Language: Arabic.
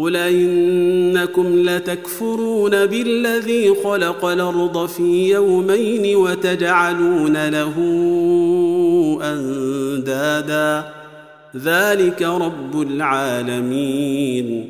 قل انكم لتكفرون بالذي خلق الأرض في يومين وتجعلون له اندادا ذلك رب العالمين